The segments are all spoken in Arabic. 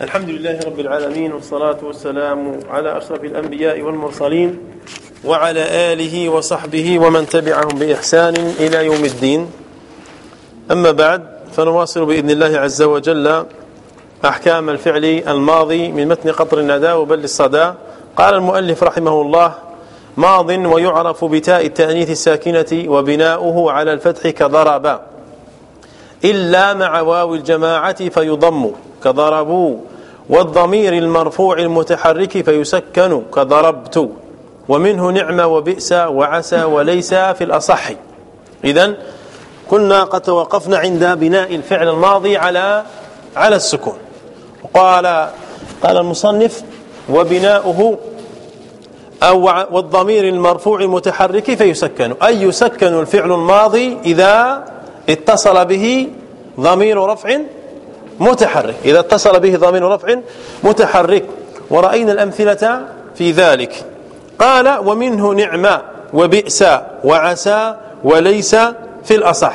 الحمد لله رب العالمين والصلاة والسلام على أشرف الأنبياء والمرسلين وعلى آله وصحبه ومن تبعهم بإحسان إلى يوم الدين. أما بعد فنواصل بإذن الله عز وجل أحكام الفعل الماضي من متن قطر الندى وبل الصدى قال المؤلف رحمه الله ماض ويعرف بتاء التأنيث الساكنة وبناؤه على الفتح كضرب إلا مع واو الجماعة فيضم كضربوا والضمير المرفوع المتحرك فيسكن كضربت. ومنه نعم وبئس وعسى وليس في الأصح. إذا كنا قد توقفنا عند بناء الفعل الماضي على على السكون. قال قال المصنف وبناؤه أو والضمير المرفوع المتحرك فيسكن. أي يسكن الفعل الماضي إذا اتصل به ضمير رفع متحرك. إذا اتصل به ضمير رفع متحرك. ورأينا الأمثلة في ذلك. قال ومنه نعمة وبئس وعسى وليس في الأصح.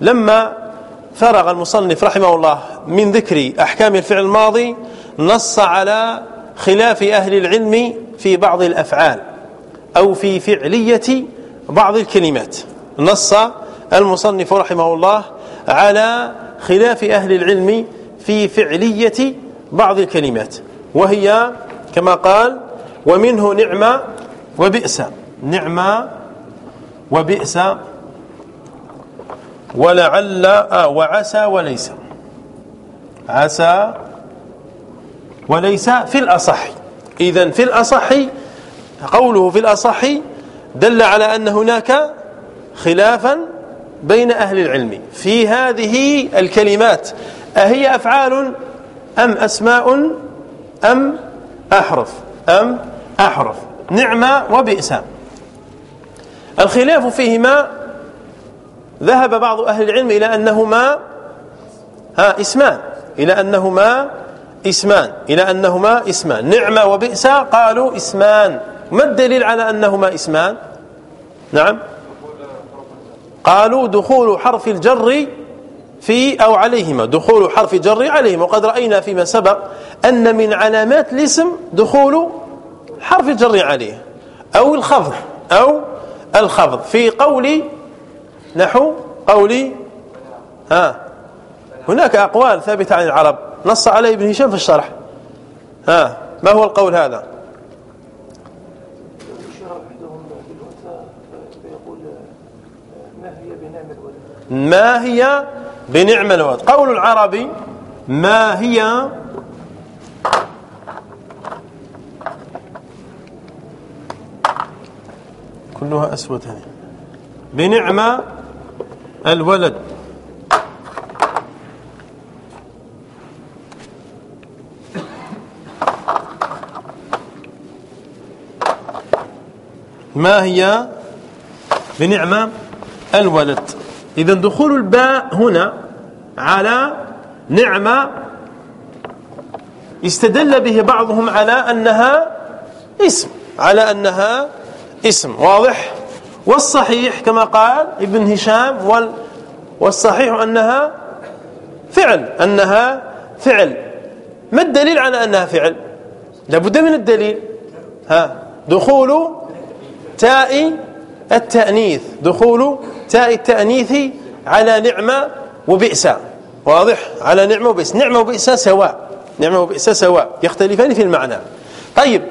لما فرغ المصنف رحمه الله من ذكر أحكام الفعل الماضي نص على خلاف أهل العلم في بعض الأفعال أو في فعلية بعض الكلمات. نص المصنف رحمه الله على خلاف أهل العلم في فعلية بعض الكلمات وهي كما قال ومنه نعمة وبئس. نعمة وبئس. ولعل آه وعسى وليس. عسى وليس في الأصح. إذا في الأصح قوله في الأصح دل على أن هناك خلافا بين أهل العلم في هذه الكلمات أهي أفعال أم أسماء أم أحرف؟ أم أحرف. نعمة وبئس. الخلاف فيهما ذهب بعض أهل العلم إلى أنهما ها إسمان. إلى أنهما إسمان. إلى أنهما إسمان. نعمة وبئس قالوا إسمان. ما الدليل على أنهما إسمان؟ نعم. قالوا دخول حرف الجر في أو عليهما. دخول حرف الجر عليهما. وقد رأينا فيما سبق أن من علامات الاسم دخول حرف الجر عليه. أو الخفض. أو الخفض. في قول نحو قولي ها هناك أقوال ثابتة عن العرب. نص عليه ابن هشام في الشرح. ها ما هو القول هذا؟ ما هي بنعم الولد قول العربي ما هي كلها أسود هذه بنعمة الولد. ما هي بنعمة الولد؟ إذا دخول الباء هنا على نعمة استدل به بعضهم على أنها اسم على أنها اسم واضح؟ والصحيح كما قال ابن هشام والصحيح أنها فعل أنها فعل. ما الدليل على أنها فعل؟ لابد من الدليل. ها دخول تاء التأنيث دخول تاء التأنيث على نعمة وبئس. واضح؟ على نعمة وبئس. نعمة وبئس سواء. نعمة وبئس سواء. يختلفان في المعنى. طيب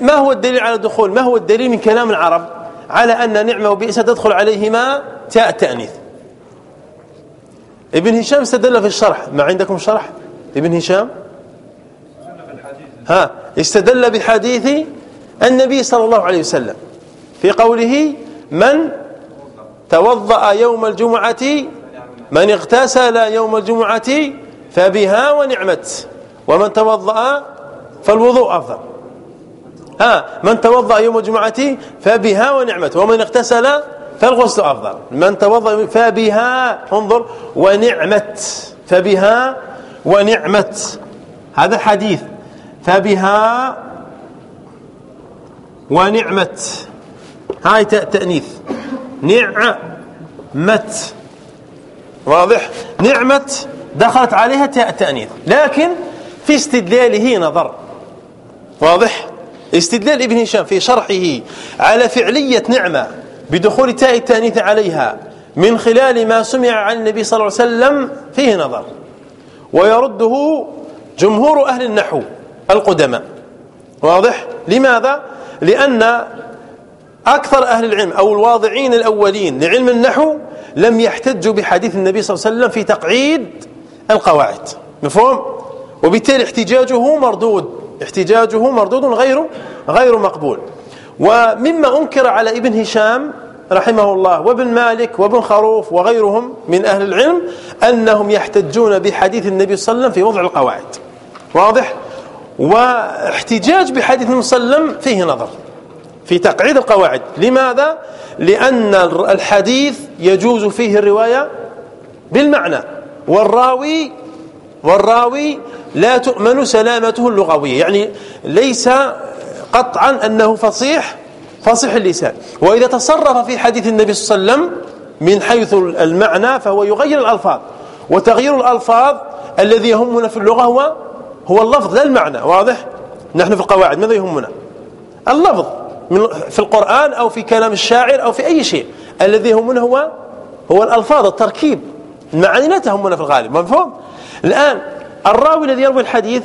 ما هو الدليل على الدخول؟ ما هو الدليل من كلام العرب على أن نعمة وبئس تدخل عليهما تاء التأنيث؟ ابن هشام استدل في الشرح. ما عندكم شرح؟ ابن هشام؟ ها استدل بحديث النبي صلى الله عليه وسلم. في قوله من توضأ يوم الجمعة من اغتسل يوم الجمعة فبها ونعمت. ومن توضأ فالوضوء أفضل. ها من توضأ يوم الجمعة فبها ونعمت ومن اغتسل فالغسل أفضل. من توضأ فبها انظر ونعمت. فبها ونعمت. هذا حديث. فبها ونعمت. هاي تأنيث. نعمت واضح؟ نعمت دخلت عليها تاء التأنيث لكن في استدلاله نظر. واضح؟ استدلال ابن هشام في شرحه على فعلية نعمة بدخول تاء التأنيث عليها من خلال ما سمع عن النبي صلى الله عليه وسلم فيه نظر. ويرده جمهور أهل النحو القدماء. واضح؟ لماذا؟ لأن أكثر أهل العلم أو الواضعين الأولين لعلم النحو لم يحتجوا بحديث النبي صلى الله عليه وسلم في تقعيد القواعد. مفهوم؟ وبالتالي احتجاجه مردود. احتجاجه مردود غير غير مقبول. ومما أنكر على ابن هشام رحمه الله وابن مالك وابن خروف وغيرهم من أهل العلم أنهم يحتجون بحديث النبي صلى الله عليه وسلم في وضع القواعد. واضح؟ واحتجاج بحديث النبي صلى الله عليه وسلم فيه نظر. في تقعيد القواعد. لماذا؟ لأن الحديث يجوز فيه الرواية بالمعنى. والراوي والراوي لا تؤمن سلامته اللغوية. يعني ليس قطعا أنه فصيح فصيح اللسان. وإذا تصرف في حديث النبي صلى الله عليه وسلم من حيث المعنى فهو يغير الألفاظ. وتغيير الألفاظ الذي يهمنا في اللغة هو هو اللفظ لا المعنى. واضح؟ نحن في القواعد ماذا يهمنا؟ اللفظ. في القرآن أو في كلام الشاعر أو في أي شيء. الذي يهمنا هو؟ هو الألفاظ التركيب. المعاني لا تهمنا في الغالب مفهوم؟ الآن الراوي الذي يروي الحديث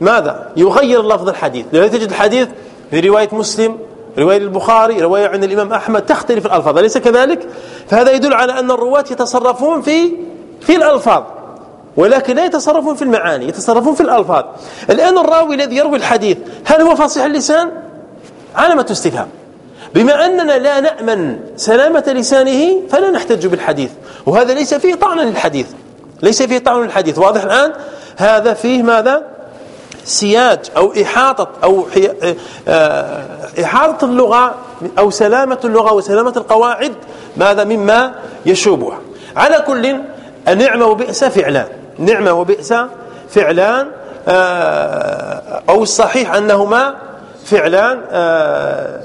ماذا؟ يغير لفظ الحديث. لذلك تجد الحديث في رواية مسلم رواية البخاري رواية عند الإمام أحمد تختلف الألفاظ. أليس كذلك؟ فهذا يدل على أن الرواة يتصرفون في في الألفاظ ولكن لا يتصرفون في المعاني يتصرفون في الألفاظ. الآن الراوي الذي يروي الحديث هل هو فصيح اللسان؟ علامة استفهام. بما أننا لا نأمن سلامة لسانه فلا نحتج بالحديث. وهذا ليس فيه طعنا للحديث. ليس فيه طعن للحديث. واضح الآن؟ هذا فيه ماذا؟ سياج أو إحاطة أو آه، إحاطة اللغة أو سلامة اللغة وسلامة القواعد ماذا مما يشوبها. على كل النعمة وبئس فعلان. نعمة وبئس فعلان آه، أو الصحيح أنهما فعلان آه،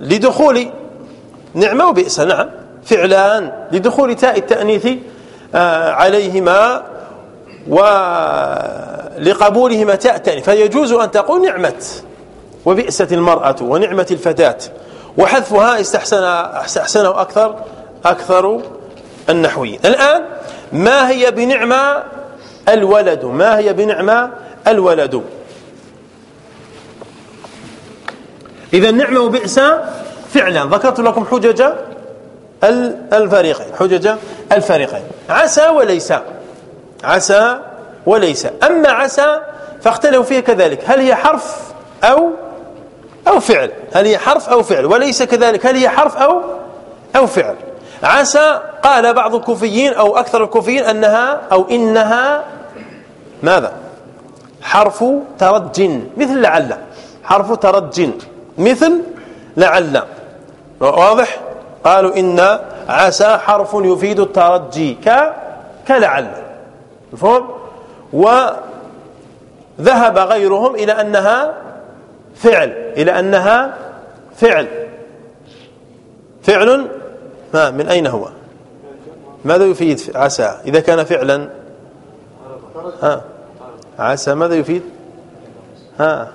لدخول نعمة وبئس. نعم فعلان لدخول تاء التأنيث عليهما ولقبولهما تأتني فيجوز أن تقول نعمة وبئست المرأة ونعمة الفتاة وحذفها استحسن استحسنه أكثر أكثر النحويين. الآن ما هي بنعمة الولد؟ ما هي بنعمة الولد؟ إذا نعمة وبئس فعلا. ذكرت لكم حجج الفريقين. حجج الفريقين. عسى وليس. عسى وليس. أما عسى فاختلفوا فيها كذلك. هل هي حرف أو أو فعل؟ هل هي حرف أو فعل؟ وليس كذلك. هل هي حرف أو أو فعل؟ عسى قال بعض الكوفيين أو أكثر الكوفيين أنها أو إنها ماذا؟ حرف ترج. مثل لعل. حرف ترج. مثل لعل. واضح؟ قالوا إن عسى حرف يفيد الترجي ك كلعل. مفهوم؟ وذهب غيرهم إلى أنها فعل إلى أنها فعل. فعل؟ ما من أين هو؟ ماذا يفيد عسى؟ إذا كان فعلا. ها عسى ماذا يفيد؟ ها.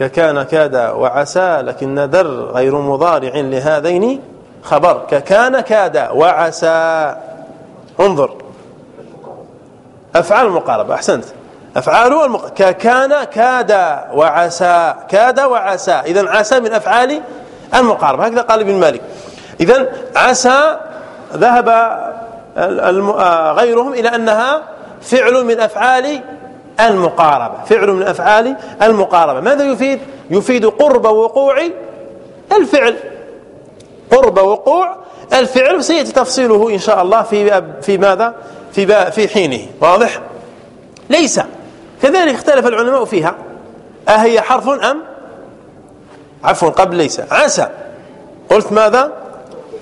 ككان كاد وعسى لكن در غير مضارع لهذين خبر. ككان كاد وعسى. انظر. أفعال المقاربة أحسنت. أفعال المق... كان كاد وعسى كاد وعسى. إذا عسى من أفعال المقاربة. هكذا قال ابن مالك. إذا عسى ذهب آه، غيرهم إلى أنها فعل من أفعال المقاربة. فعل من أفعال المقاربة. ماذا يفيد؟ يفيد قرب وقوع الفعل. قرب وقوع الفعل سيأتي تفصيله إن شاء الله في في ماذا؟ في في حينه. واضح؟ ليس. كذلك اختلف العلماء فيها. أهي حرف أم؟ عفوا قبل ليس. عسى. قلت ماذا؟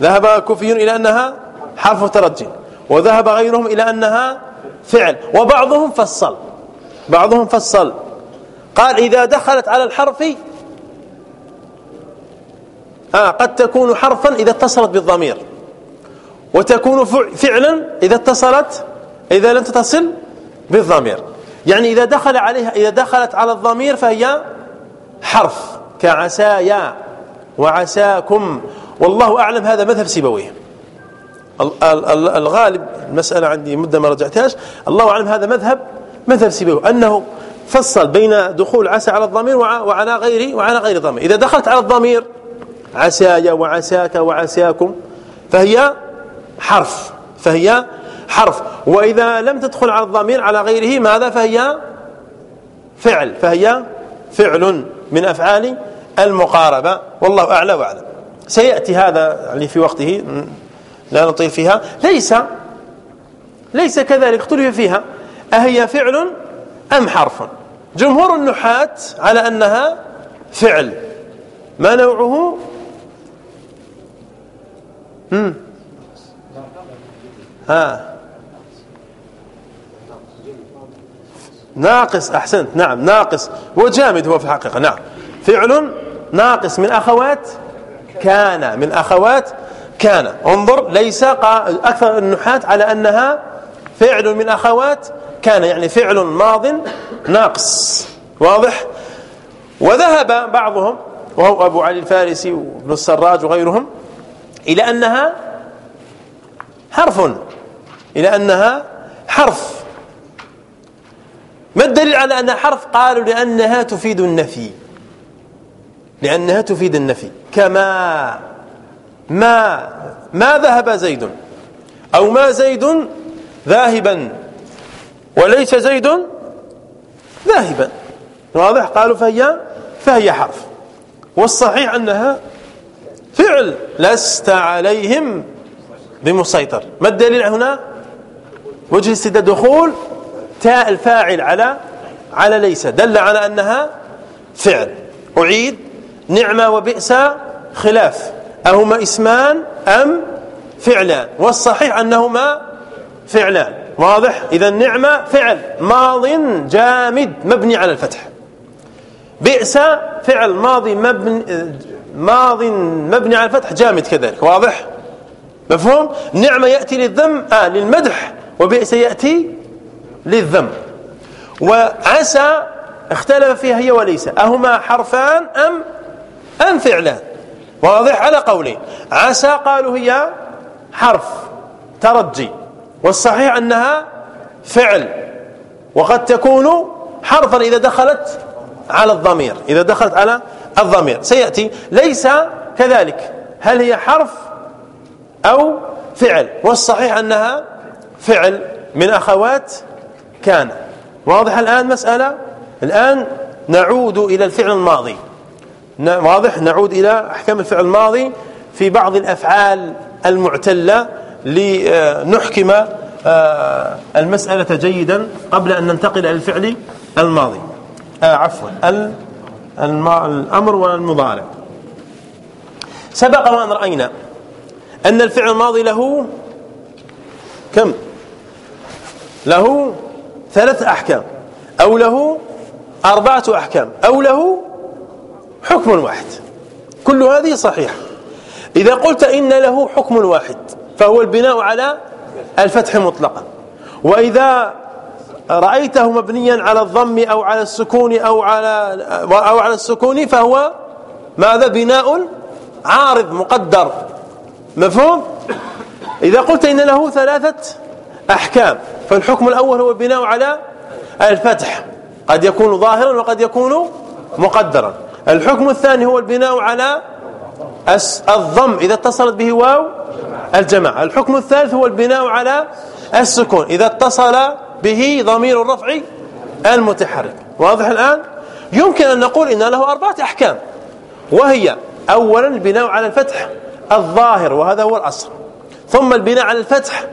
ذهب كوفيون إلى أنها حرف ترجي وذهب غيرهم إلى أنها فعل. وبعضهم فصل. بعضهم فصل. قال إذا دخلت على الحرف آه قد تكون حرفا إذا اتصلت بالضمير. وتكون فعلا إذا اتصلت إذا لم تتصل بالضمير. يعني إذا دخل عليها إذا دخلت على الضمير فهي حرف كعسايا وعساكم. والله أعلم هذا مذهب سيبويه. الغالب المسألة عندي مدة ما رجعتهاش. الله أعلم هذا مذهب مذهب سيبويه أنه فصل بين دخول عسى على الضمير وعلى غير وعلى غير الضمير إذا دخلت على الضمير عسايا وعساك وعساكم فهي حرف فهي حرف. وإذا لم تدخل على الضمير على غيره ماذا؟ فهي فعل فهي فعل من أفعال المقاربة. والله أعلى وأعلم. سيأتي هذا يعني في وقته لا نطيل فيها. ليس ليس كذلك اختلف فيها. أهي فعل أم حرف؟ جمهور النحاة على أنها فعل. ما نوعه؟ هم؟ ها. ناقص أحسنت. نعم ناقص. وجامد هو في الحقيقة. نعم. فعل ناقص من أخوات كان. من أخوات كان. انظر ليس أكثر النحاة على أنها فعل من أخوات كان يعني فعل ماض ناقص. واضح؟ وذهب بعضهم وهو أبو علي الفارسي وابن السراج وغيرهم إلى أنها حرف إلى أنها حرف. ما الدليل على أنها حرف؟ قالوا لأنها تفيد النفي. لأنها تفيد النفي. كما ما ما ذهب زيد أو ما زيد ذاهبا. وليس زيد ذاهبا. واضح قالوا فهي فهي حرف. والصحيح أنها فعل لست عليهم بمسيطر. ما الدليل هنا؟ وجه استدلال دخول تاء الفاعل على على ليس. دل على أنها فعل. أعيد. نعمة وبئس خلاف. أهما اسمان أم فعلان. والصحيح أنهما فعلان. واضح؟ إذا النعمة فعل. ماض جامد مبني على الفتح. بئس فعل ماضي مبني ماض مبني على الفتح جامد كذلك. واضح؟ مفهوم؟ نعمة يأتي للذم آه للمدح وبئس يأتي للذم. وعسى اختلف فيها هي وليس. أهما حرفان أم أم فعلان. واضح؟ على قولين عسى قالوا هي حرف ترجي. والصحيح أنها فعل وقد تكون حرفا إذا دخلت على الضمير إذا دخلت على الضمير. سيأتي ليس كذلك. هل هي حرف أو فعل؟ والصحيح أنها فعل من أخوات كان. واضح الآن مسألة؟ الآن نعود إلى الفعل الماضي. واضح؟ نعود إلى أحكام الفعل الماضي في بعض الأفعال المعتلة لنحكم آه، المسألة جيدا قبل أن ننتقل إلى الفعل الماضي. آه عفوا الأمر والمضارع. سبق وأن رأينا أن الفعل الماضي له كم؟ له ثلاث أحكام أو له أربعة أحكام أو له حكم واحد. كل هذه صحيحة. إذا قلت إن له حكم واحد فهو البناء على الفتح مطلقا. وإذا رأيته مبنيا على الضم أو على السكون أو على أو على السكون فهو ماذا؟ بناء عارض مقدر. مفهوم؟ إذا قلت إن له ثلاثة أحكام فالحكم الأول هو البناء على الفتح. قد يكون ظاهرا وقد يكون مقدرا. الحكم الثاني هو البناء على الضم إذا اتصلت به واو الجماعة. الحكم الثالث هو البناء على السكون. إذا اتصل به ضمير الرفع المتحرك. واضح الآن؟ يمكن أن نقول إن له أربعة أحكام. وهي أولا البناء على الفتح الظاهر وهذا هو الأصل. ثم البناء على الفتح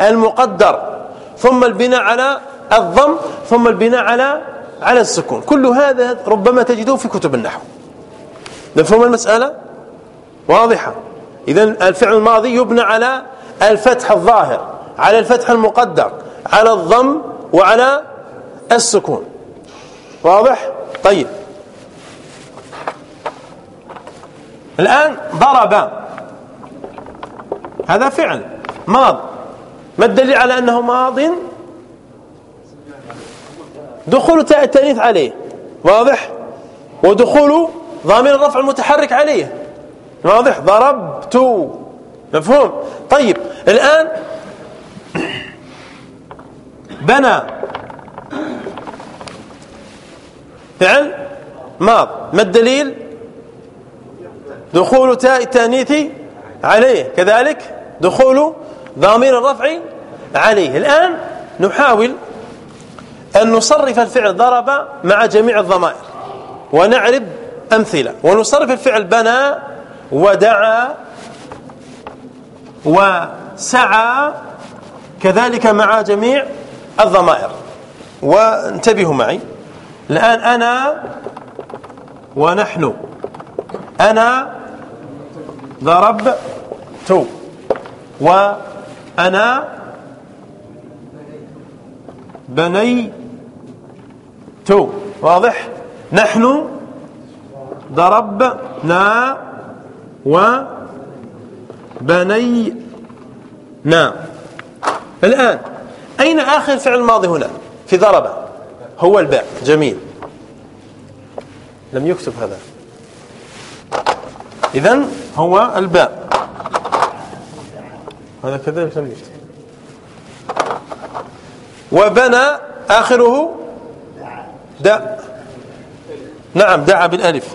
المقدر. ثم البناء على الضم. ثم البناء على على السكون. كل هذا ربما تجدوه في كتب النحو. نفهم المسألة؟ واضحة. إذا الفعل الماضي يبنى على الفتح الظاهر على الفتح المقدر على الضم وعلى السكون. واضح؟ طيب. الآن ضرب. هذا فعل ماض. ما الدليل على أنه ماض؟ دخول التأنيث عليه. واضح؟ ودخول ضامير الرفع المتحرك عليه. واضح؟ ضربت. مفهوم؟ طيب الآن بنى فعل ماض. ما الدليل؟ دخول تاء التانيث عليه كذلك دخول ضامير الرفع عليه. الآن نحاول أن نصرف الفعل ضرب مع جميع الضمائر ونعرب أمثلة ونصرف الفعل بنى ودعا وسعى كذلك مع جميع الضمائر. وانتبهوا معي. الآن أنا ونحن. أنا ضربت. وأنا بنيت. واضح. نحن ضربنا وبنينا الآن أين آخر فعل الماضي هنا؟ في ضرب هو الباء جميل. لم يكتب هذا. إذن هو الباء هذا كذلك لم يكتب. وبنى آخره. داء نعم دعا بالألف.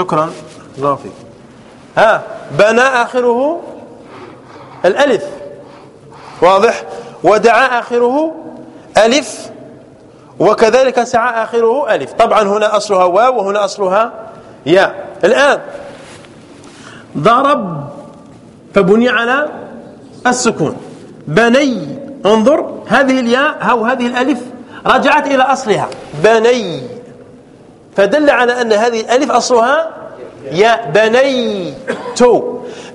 شكرا. الله فيك. ها بنى آخره الألف. واضح؟ ودعا آخره ألف وكذلك سعى آخره ألف. طبعا هنا أصلها واو وهنا أصلها ياء. الآن ضرب فبني على السكون. بني انظر هذه الياء أو هذه الألف رجعت إلى أصلها. بني. فدل على أن هذه الألف أصلها يا بنيت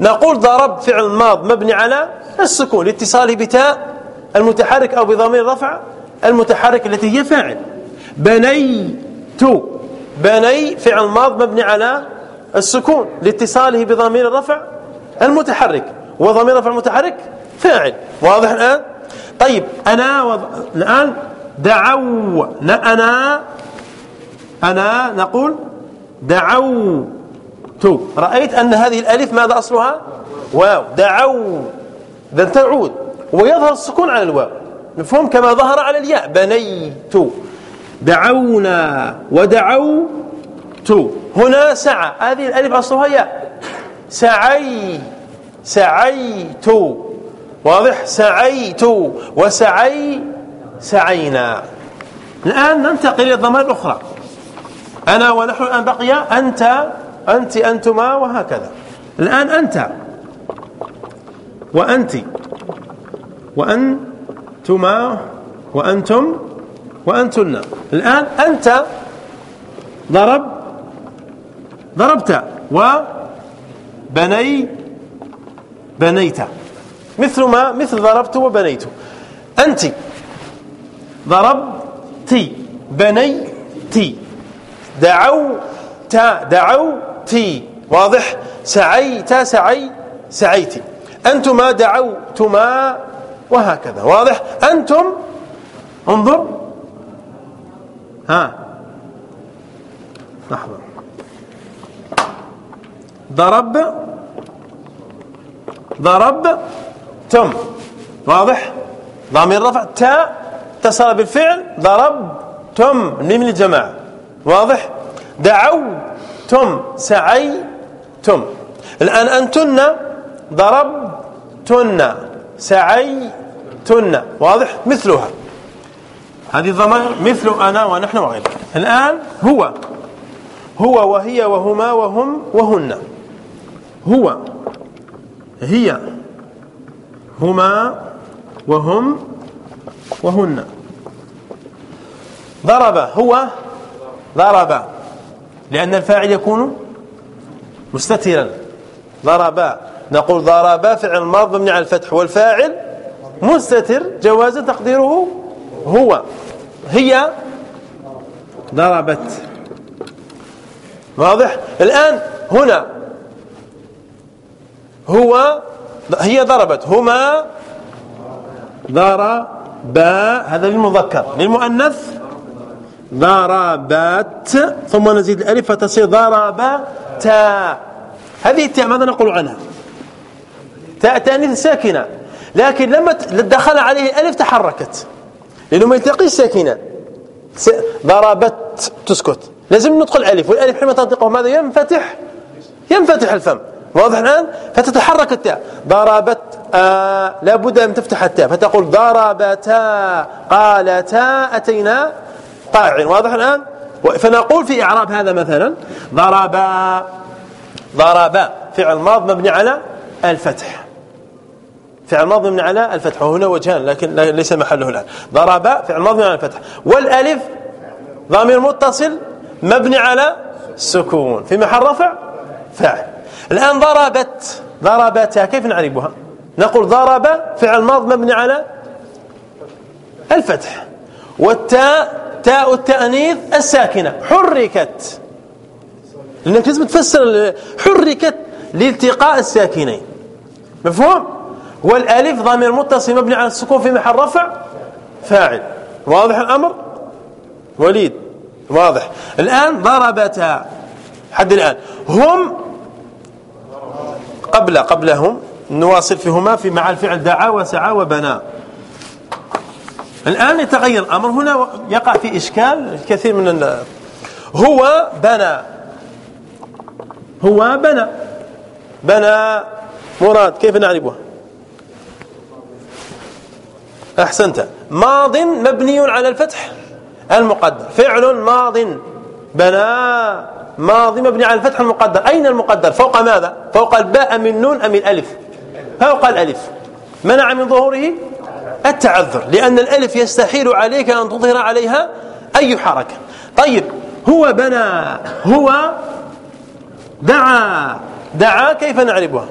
نقول ضرب فعل ماض مبني على السكون لاتصاله بتاء المتحرك أو بضمير رفع المتحرك التي هي فاعل. بنيت بني فعل ماض مبني على السكون لاتصاله بضمير الرفع المتحرك. وضمير رفع المتحرك فاعل. واضح الآن؟ طيب أنا وض... الآن دعوا أنا أنا نقول دعوت. رأيت أن هذه الألف ماذا أصلها؟ واو. دعوا إذا تعود. ويظهر السكون على الواو. مفهوم؟ كما ظهر على الياء. بنيت. دعونا. ودعوت. هنا سعى. هذه الألف أصلها ياء. سعي سعيت. واضح؟ سعيت. وسعي سعينا. الآن ننتقل إلى الضمائر الأخرى. أنا ونحن الآن بقي أنت أنت أنتما وهكذا. الآن أنت. وأنت. وأنتما وأنتم وأنتن. الآن أنت ضرب ضربت. وبني بنيت. مثل ما مثل ضربت وبنيت. أنت. ضربت. بنيت. دعوت دعوت واضح؟ سعيت سعي سعيت أنتما دعوتما وهكذا. واضح؟ أنتم انظر. ها. لحظة. ضرب. ضربتم واضح؟ ضامن رفع. تاء اتصل بالفعل. ضربتم. من الجماعة واضح؟ دعوتم سعيتم. الآن أنتن ضربتن سعيتن. واضح؟ مثلها. هذه الضمائر مثل أنا ونحن وغيرنا الآن هو هو وهي وهما وهم وهن. هو هي هما وهم وهن. ضرب هو ضرب. لأن الفاعل يكون مستترا ضرب. نقول ضرب فعل ماض مبني على الفتح والفاعل مستتر جواز تقديره هو. هي ضربت. واضح؟ الآن هنا هو هي ضربت. هما ضرب. باء هذا للمذكر. للمؤنث. ضربت ثم نزيد الألف فتصير ضربتا هذه التاء ماذا نقول عنها؟ تاء تانيث ساكنة. لكن لما دخل عليه الألف تحركت. لأنه ما يلتقيش ساكنة. ضربت تسكت. لازم ندخل الألف. والألف حينما تنطقه ماذا؟ ينفتح. ينفتح الفم. واضح الآن؟ فتتحرك التاء. ضربت آه لابد أن تفتح التاء. فتقول ضربتا. قالتا أتينا طائعين واضح الآن؟ فنقول في إعراب هذا مثلا ضربا ضربا فعل ماض مبني على الفتح. فعل ماض مبني على الفتح وهنا وجهان لكن ليس محله الآن. ضرب فعل ماض مبني على الفتح. والألف ضمير متصل مبني على السكون في محل رفع فاعل. الآن ضربت ضربتها كيف نعربها؟ نقول ضرب فعل ماض مبني على الفتح. والتاء تاء التأنيث الساكنة. حركت. لأنك لازم تفسر حركت لالتقاء الساكنين. مفهوم؟ والألف ضمير متصل مبني على السكون في محل رفع فاعل. واضح الأمر؟ وليد واضح. الآن ضربتا. حد الآن. هم قبل قبلهم نواصل فيهما في مع الفعل دعا وسعى وبنى الآن يتغير الأمر. هنا يقع في إشكال كثير من هو بنى. هو بنى. بنى. مراد كيف نعرفه؟ أحسنت. ماض مبني على الفتح المقدر. فعل ماض بنى. ماضي مبني على الفتح المقدر. أين المقدر؟ فوق ماذا؟ فوق الباء من نون أم الألف. فوق الألف. منع من ظهوره؟ التعذر لأن الألف يستحيل عليك أن تظهر عليها أي حركة. طيب هو بنى هو دعا دعا كيف نعرفها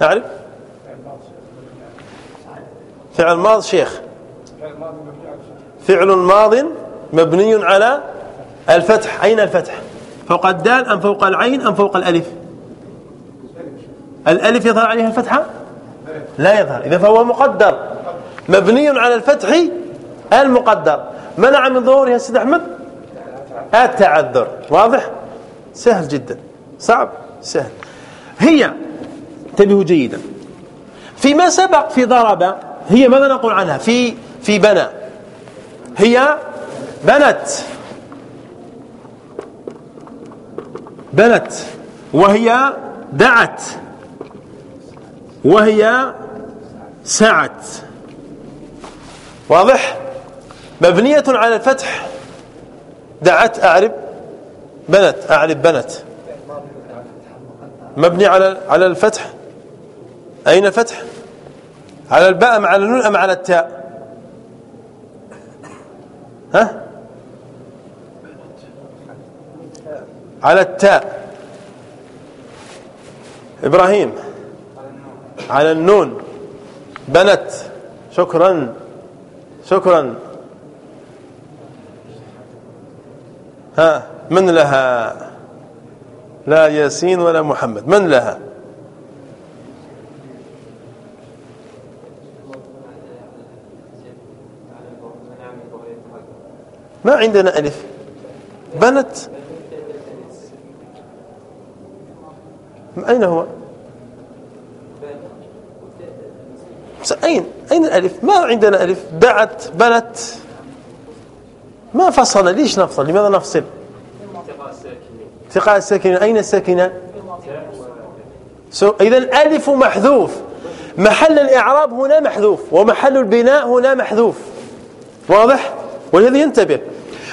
نعرف فعل ماض شيخ. فعل ماض مبني على الفتح. أين الفتح؟ فوق الدال أم فوق العين أم فوق الألف؟ الألف يظهر عليها الفتحة؟ لا يظهر. إذا فهو مقدر. مبني على الفتح المقدر. منع من ظهورها السيد أحمد؟ التعذر. واضح؟ سهل جدا. صعب؟ سهل. هي انتبهوا جيدا. فيما سبق في ضرب هي ماذا نقول عنها؟ في في بنى هي بنت. بنت. وهي دعت. وهي سعت واضح؟ مبنية على الفتح. دعت أعرب بنت أعرب بنت. مبني على على الفتح. أين الفتح؟ على الباء على النون أم على التاء؟ ها؟ على التاء. إبراهيم. على النون. بنت. شكرا. شكرا. ها من لها؟ لا ياسين ولا محمد. من لها؟ ما عندنا ألف. بنت. أين هو؟ أين؟ أين الألف؟ ما عندنا ألف. دعت بنت. ما فصل ليش نفصل؟ لماذا نفصل؟ ثقاء الساكنين. أين الساكنان إذا الألف محذوف. محل الإعراب هنا محذوف ومحل البناء هنا محذوف. واضح؟ ولهذا ينتبه.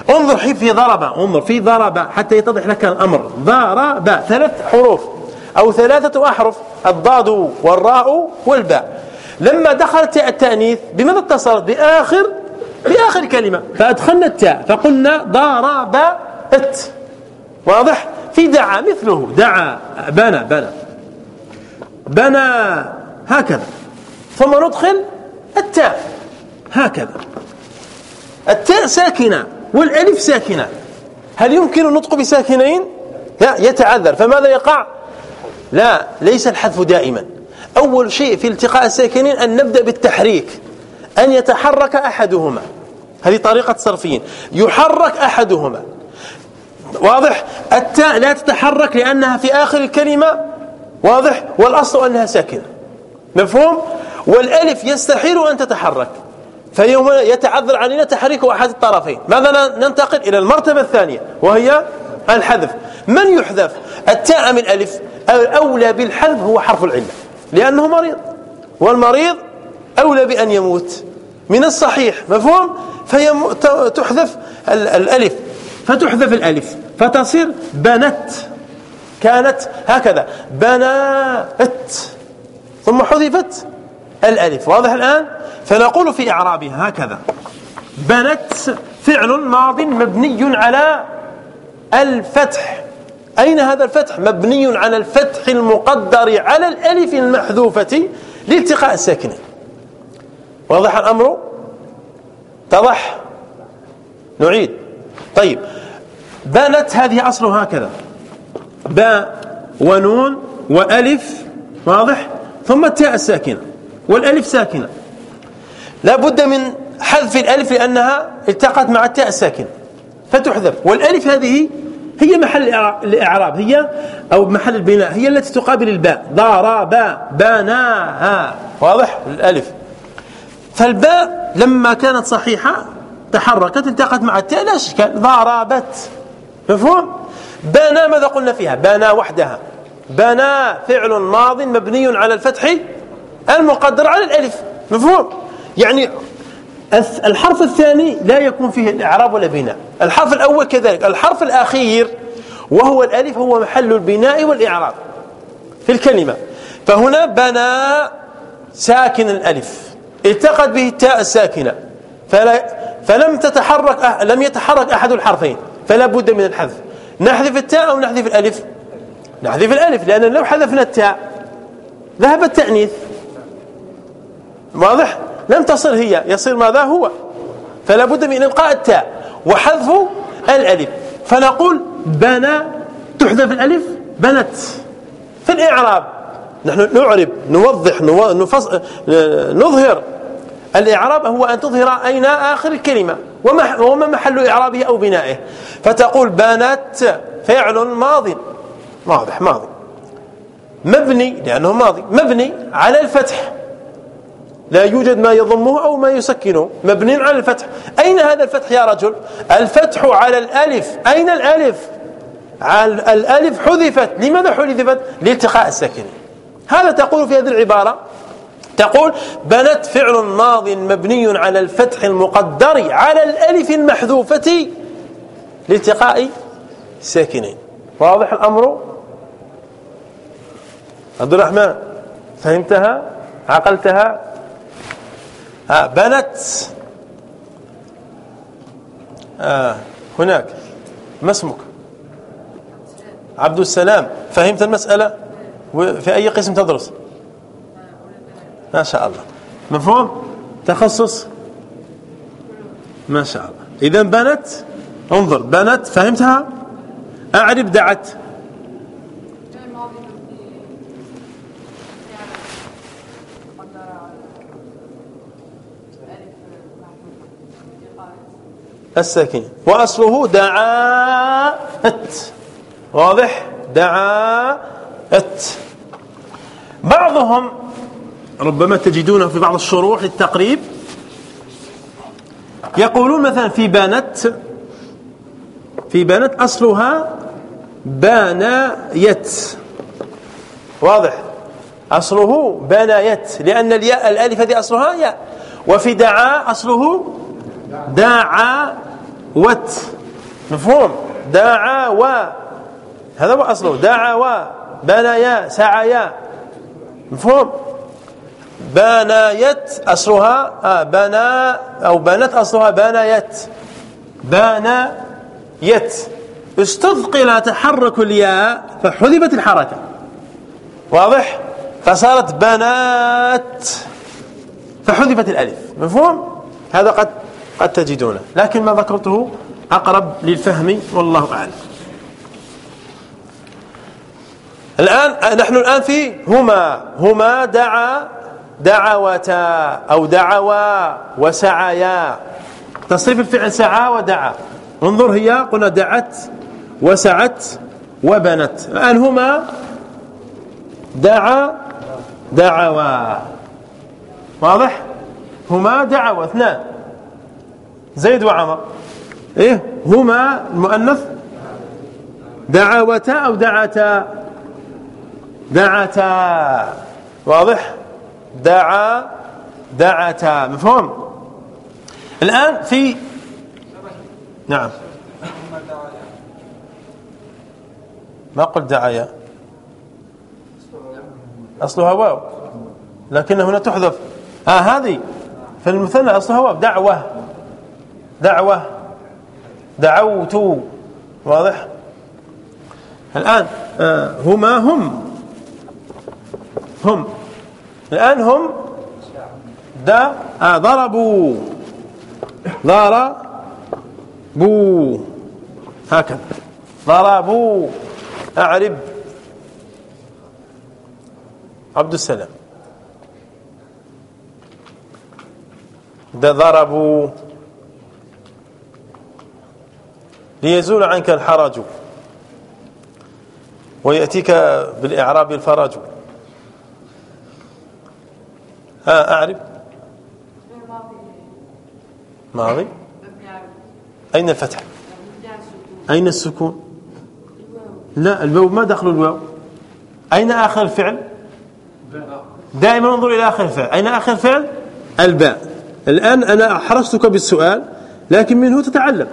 انظر في ضرب. انظر في ضرب حتى يتضح لك الأمر. ضرب ثلاث حروف أو ثلاثة أحرف الضاد والراء والباء. لما دخلت التأنيث بماذا اتصلت بآخر بآخر كلمة. فأدخلنا التاء فقلنا ضربت واضح؟ في دعا مثله. دعا بنى بنى. بنى هكذا. ثم ندخل التاء هكذا. التاء ساكنة والألف ساكنة. هل يمكن النطق بساكنين؟ لا يتعذر. فماذا يقع؟ لا ليس الحذف دائما. أول شيء في التقاء الساكنين أن نبدأ بالتحريك أن يتحرك أحدهما. هذه طريقة صرفيين. يحرك أحدهما. واضح؟ التاء لا تتحرك لأنها في آخر الكلمة واضح؟ والأصل أنها ساكنة. مفهوم؟ والألف يستحيل أن تتحرك. فيوم يتعذر علينا تحريك أحد الطرفين. ماذا ننتقل إلى المرتبة الثانية وهي الحذف. من يحذف؟ التاء من الألف. أولى بالحذف هو حرف العلة. لأنه مريض. والمريض أولى بأن يموت. من الصحيح مفهوم؟ فتحذف الألف. فتحذف الألف. فتصير بنت. كانت هكذا. بنات. ثم حذفت الألف. واضح الآن؟ فنقول في إعرابها هكذا. بنت فعل ماض مبني على الفتح. أين هذا الفتح؟ مبني على الفتح المقدر على الألف المحذوفة لالتقاء الساكنين واضح الأمر؟ اتضح؟ نعيد. طيب بانت هذه أصله هكذا. باء ونون وألف واضح؟ ثم التاء الساكنة والألف ساكنة. لا بد من حذف الألف لأنها التقت مع التاء الساكنة. فتحذف. والألف هذه هي محل الإعراب هي أو محل البناء هي التي تقابل الباء. ضرب بناها. واضح؟ الألف. فالباء لما كانت صحيحة تحركت التقت مع التاء لا اشكال ضربت مفهوم؟ بنى ماذا قلنا فيها؟ بنى وحدها. بنى فعل ماض مبني على الفتح المقدر على الألف. مفهوم؟ يعني الحرف الثاني لا يكون فيه الإعراب ولا بناء. الحرف الأول كذلك الحرف الأخير وهو الألف هو محل البناء والإعراب في الكلمة. فهنا بنى ساكن الألف التقت به التاء الساكنة. فلا فلم تتحرك أه لم يتحرك أحد الحرفين فلا بد من الحذف. نحذف التاء أو نحذف الألف؟ نحذف الألف لأن لو حذفنا التاء ذهب التأنيث. واضح؟ لم تصل هي يصير ماذا هو؟ فلا بد من ابقاء التاء وحذف الألف. فنقول بنى تحذف الألف؟ بنت. في الإعراب نحن نعرب نوضح نظهر. الإعراب هو أن تظهر أين آخر الكلمة. وما محل إعرابه أو بنائه. فتقول بنت فعل ماض واضح ماضي. مبني لأنه ماضي. مبني على الفتح. لا يوجد ما يضمه أو ما يسكنه. مبني على الفتح. أين هذا الفتح يا رجل؟ الفتح على الألف. أين الألف؟ على الألف حذفت. لماذا حذفت؟ لالتقاء الساكنين. هذا تقول في هذه العبارة. تقول بنت فعل ماض مبني على الفتح المقدر على الألف المحذوفة لالتقاء ساكنين واضح الأمر؟ عبد الرحمن فهمتها؟ عقلتها؟ بنت آه هناك. ما اسمك؟ عبد السلام. فهمت المسألة؟ في أي قسم تدرس؟ ما شاء الله. مفهوم؟ تخصص؟ ما شاء الله. إذا بنت انظر بنت فهمتها؟ أعرف دعت. الساكن. وأصله دعاءت واضح؟ دعاءت بعضهم ربما تجدونه في بعض الشروح للتقريب يقولون مثلا في بانت في بانت أصلها بانايت. واضح؟ أصله بانايت لأن الياء الألف هذه أصلها ياء. وفي دعا أصله دعاوت مفهوم. دعاو هذا هو أصله. دعاوا بنايا سعيا مفهوم. بنايت أصلها. آه بنا أو بنت أصلها بنايت بنايت استثقل تحرك الياء فحذفت الحركة. واضح؟ فصارت بنات فحذفت الألف. مفهوم؟ هذا قد قد تجدونه لكن ما ذكرته أقرب للفهم والله أعلم. الآن نحن الآن في هما هما دعا دعوتا أو دعوا وسعيا. تصريف الفعل سعى ودعا. انظر هي قلنا دعت وسعت وبنت. الآن هما دعا دعوا. واضح؟ هما دعوا اثنان. زيد وعمر. إيه؟ هما المؤنث؟ دعوتا أو دعتا دعتا واضح؟ دعا دعتا مفهوم؟ الآن في نعم. ما قلت دعايا؟ أصلها واو. لكن هنا تحذف. ها آه هذه. في المثنى أصلها واو. دعوة. دعوة. دعوت. واضح؟ الآن آه هما هم. هم. الآن هم. دا آه ضربوا. ضربوا. هكذا. ضربوا. أعرب. عبد السلام. ده ضربوا. ليزول عنك الحرج. ويأتيك بالإعراب الفرج. ها أعرب. ماضي. أين الفتح؟ أين السكون؟ لا الواو ما دخل الواو؟ أين آخر الفعل؟ دائما انظر إلى آخر الفعل. أين آخر الفعل؟ الباء. الآن أنا أحرصتك بالسؤال لكن منه تتعلم.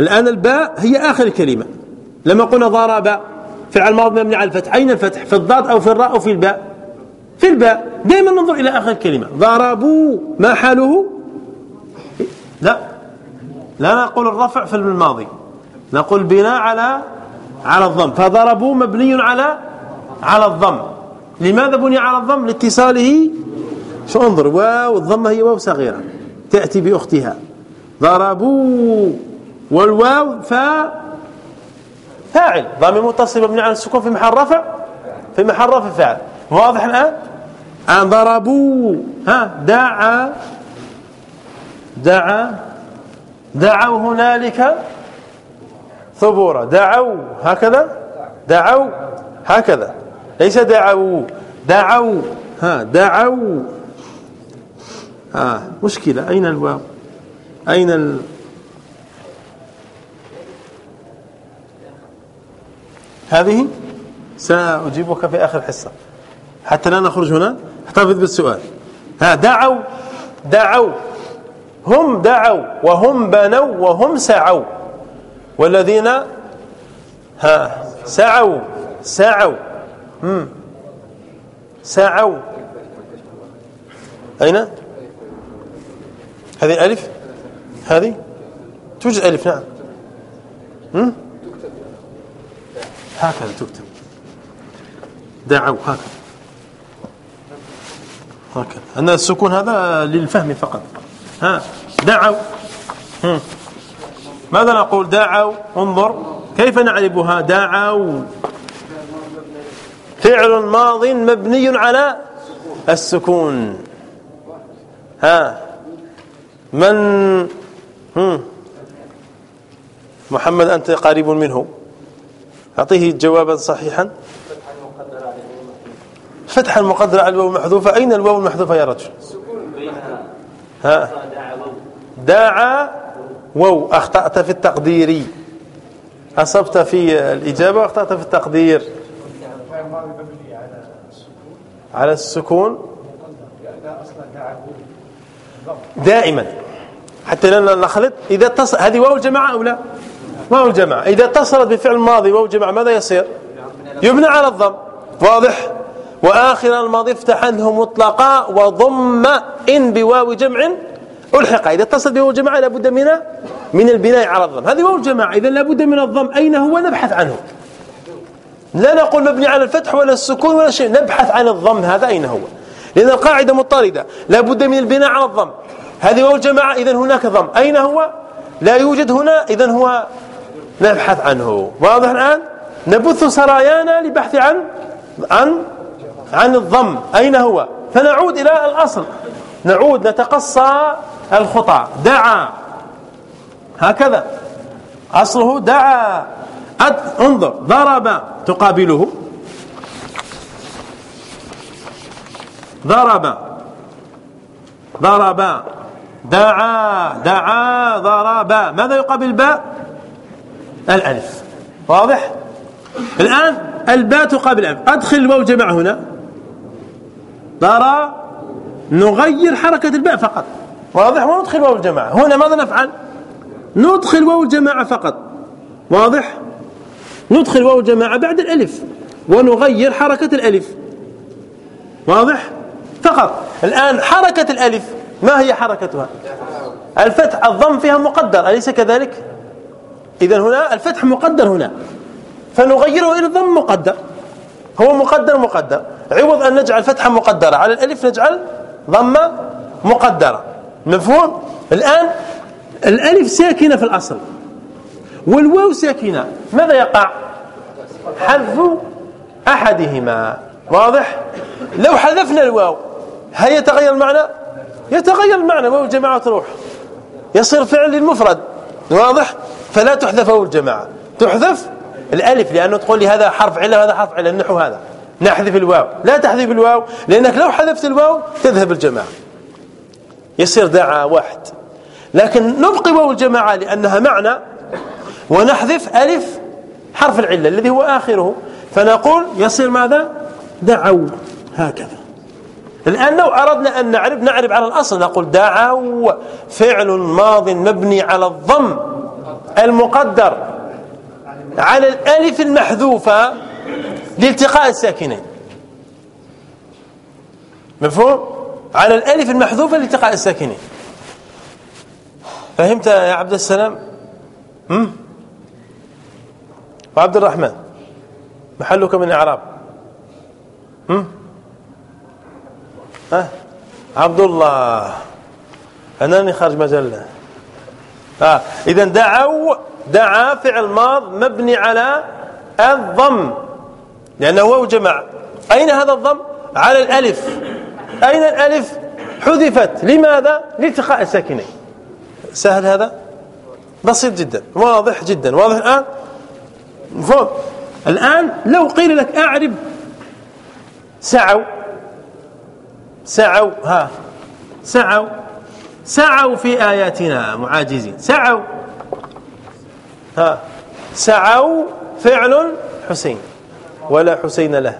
الآن الباء هي آخر الكلمة لما قلنا ضرب فعل ماضي مبني على الفتح أين الفتح؟ في الضاد أو في الراء أو في الباء؟ في الباء. دائما ننظر إلى آخر الكلمة ضربوا. ما حاله؟ لا. لا نقول الرفع في الماضي. نقول بناء على على الضم. فضربوا مبني على على الضم. لماذا بني على الضم؟ لاتصاله. شو انظر؟ واو الضمة هي واو صغيرة. تأتي بأختها. ضربوا. والواو فا فاعل. ضمير متصل مبني على السكون في محل رفع. في محل رفع فاعل. واضح الآن؟ أن ضربوا. ها دعا. دعا. دعوا هنالك ثبورا. دعوا. هكذا؟ دعوا. هكذا. ليس دعوا. دعوا. ها دعوا. ها مشكلة. أين الواو؟ أين ال هذه سأجيبك في آخر حصة. حتى لا نخرج هنا احتفظ بالسؤال. ها دعوا دعوا. هم دعوا وهم بنوا وهم سعوا. والذين ها سعوا سعوا. هم سعوا. أين؟ هذه ألف هذه؟ توجد ألف نعم. هم؟ هكذا تكتب. دعوا هكذا. هكذا. أن السكون هذا للفهم فقط. ها؟ دعوا. ماذا نقول؟ دعوا. انظر. كيف نعربها دعوا. فعل ماض مبني على السكون. ها؟ من؟ محمد أنت قريب منه. أعطيه جوابا صحيحا. فتح المقدر على الواو المحذوفة. أين الواو المحذوفة يا رجل؟ ها؟ داعى وو أخطأت في التقدير. أصبت في الإجابة وأخطأت في التقدير. على السكون. دائما. حتى لا نخلط إذا اتصل هذه واو الجماعة أو لا؟ واو الجماعة؟ إذا اتصلت بفعل ماضي واو الجماعة ماذا يصير؟ يبنى على الضم. واضح؟ وآخر الماضي افتحنه مطلقا وضم إن بواو جمع ألحق. إذا اتصل بواو الجماعة لابد من من البناء على الضم. هذه واو الجماعة إذا لابد من الضم. أين هو؟ نبحث عنه. لا نقول مبني على الفتح ولا السكون ولا شيء. نبحث عن الضم. هذا أين هو؟ لأن القاعدة مطردة لا بد من البناء على الضم. هذه واو الجماعة إذا هناك ضم. أين هو؟ لا يوجد هنا. إذا هو نبحث عنه. واضح الآن؟ نبث سرايانا لبحث عن عن عن الضم. أين هو؟ فنعود إلى الأصل. نعود نتقصى الخطى دعا. هكذا. أصله دعا. انظر. ضرب. تقابله. ضرب. ضرب. دعا. دعا. ضرب. ماذا يقابل الباء الألف. واضح؟ الآن الباء تقابل الألف. أدخل الواو الجماعة هنا. ضرى نغير حركة الباء فقط. واضح؟ وندخل واو الجماعة هنا ماذا نفعل؟ ندخل واو الجماعة فقط. واضح؟ ندخل واو الجماعة بعد الألف. ونغير حركة الألف. واضح؟ فقط. الآن حركة الألف ما هي حركتها؟ الفتح. الضم فيها مقدر أليس كذلك؟ إذا هنا الفتح مقدر هنا. فنغيره إلى الضم مقدر. هو مقدر مقدر. عوض أن نجعل فتحة مقدرة. على الألف نجعل ضمة مقدرة. مفهوم؟ الآن الألف ساكنة في الأصل. والواو ساكنة. ماذا يقع؟ حذف أحدهما. واضح؟ لو حذفنا الواو هل يتغير المعنى؟ يتغير المعنى. واو الجماعة تروح يصير فعل للمفرد. واضح؟ فلا تحذف واو الجماعة. تحذف الألف لأنه تقول لي هذا حرف علة وهذا حرف علة النحو هذا. نحذف الواو. لا تحذف الواو لأنك لو حذفت الواو تذهب الجماعة. يصير دعا واحد. لكن نبقي واو الجماعة لأنها معنى ونحذف ألف حرف العلة الذي هو آخره. فنقول يصير ماذا؟ دعوا هكذا. الآن لو أردنا أن نعرف نعرف على الأصل. نقول دعوا فعل ماض مبني على الضم. المقدر على الألف المحذوفة لالتقاء الساكنين. مفهوم؟ على الألف المحذوفة لالتقاء الساكنين. فهمت يا عبد السلام؟ امم وعبد الرحمن محلك من إعراب. امم ها؟ عبد الله أنني خارج مجلة. آه اذا دعوا دعا فعل ماض مبني على الضم. لأنه واو جمع. أين هذا الضم؟ على الألف. أين الألف؟ حذفت. لماذا؟ لالتقاء الساكنين. سهل هذا؟ بسيط جدا. واضح جدا. واضح الآن؟ مفهوم؟ الآن لو قيل لك أعرب سعوا. سعوا. ها. سعوا. سعوا في آياتنا معاجزين. سعوا. ها. سعوا فعل حسين. ولا حسين له.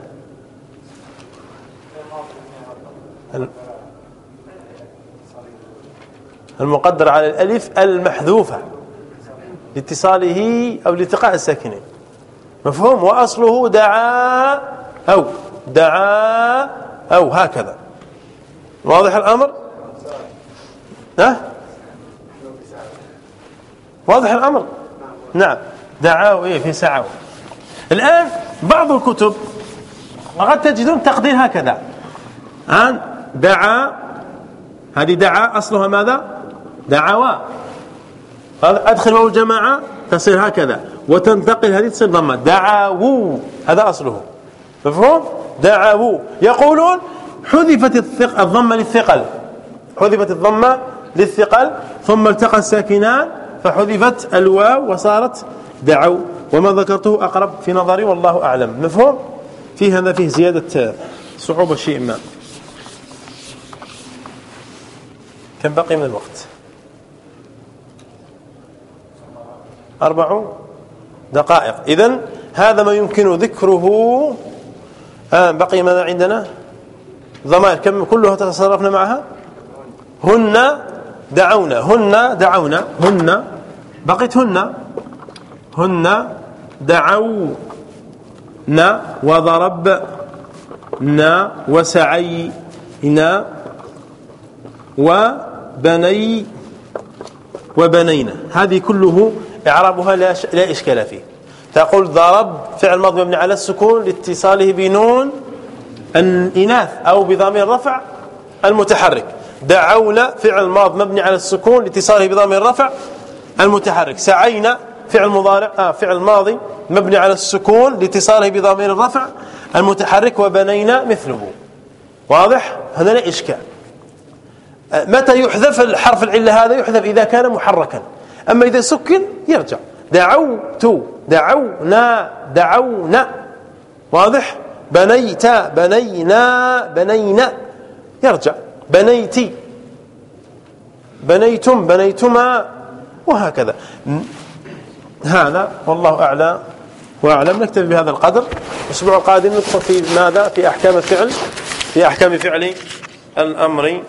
المقدر على الألف المحذوفة لاتصاله أو لالتقاء الساكنين. مفهوم؟ وأصله دعا أو. دعا أو. هكذا. واضح الأمر؟ ها؟ واضح الأمر؟ نعم. دعاوا إيه في سعوا الآن بعض الكتب قد تجدون تقدير هكذا. الآن دعا هذه دعا أصلها ماذا؟ دعوا أدخل واو الجماعة تصير هكذا. وتنتقل هذه تصير ضمة. دعاوا هذا أصله. مفهوم؟ دعاوا يقولون حذفت الضمة للثقل. حذفت الضمة للثقل ثم التقى الساكنان فحذفت الواو وصارت دعوا وما ذكرته أقرب في نظري والله أعلم. مفهوم؟ فيه هذا فيه زيادة صعوبة شيء ما. كم بقي من الوقت؟ أربع دقائق. إذن هذا ما يمكن ذكره. آه بقي ماذا عندنا؟ ضمائر. كم كلها تصرفنا معها؟ هن دعونا هن دعونا هن بقيت هن. هن دعونا وضربنا وسعينا وبني وبنينا. هذه كله إعرابها لا, لا إشكال فيه. تقول ضرب فعل ماضي مبني على السكون لاتصاله بنون الإناث أو بضمير الرفع المتحرك. دعونا فعل ماض مبني على السكون لاتصاله بضمير الرفع المتحرك. سعينا فعل مضارع آه فعل ماضي مبني على السكون لاتصاله بضمير الرفع المتحرك وبنينا مثله. واضح؟ هذا لا إشكال. آه، متى يحذف الحرف العلة هذا؟ يحذف إذا كان محركا. أما إذا سكن يرجع. دعوت دعونا دعونا. واضح؟ بنيت بنينا بنينا. يرجع. بنيتي بنيتم بنيتما وهكذا. هذا والله أعلى وأعلم. نكتفي بهذا القدر. الأسبوع القادم ندخل في ماذا؟ في أحكام الفعل في أحكام فعل الأمر.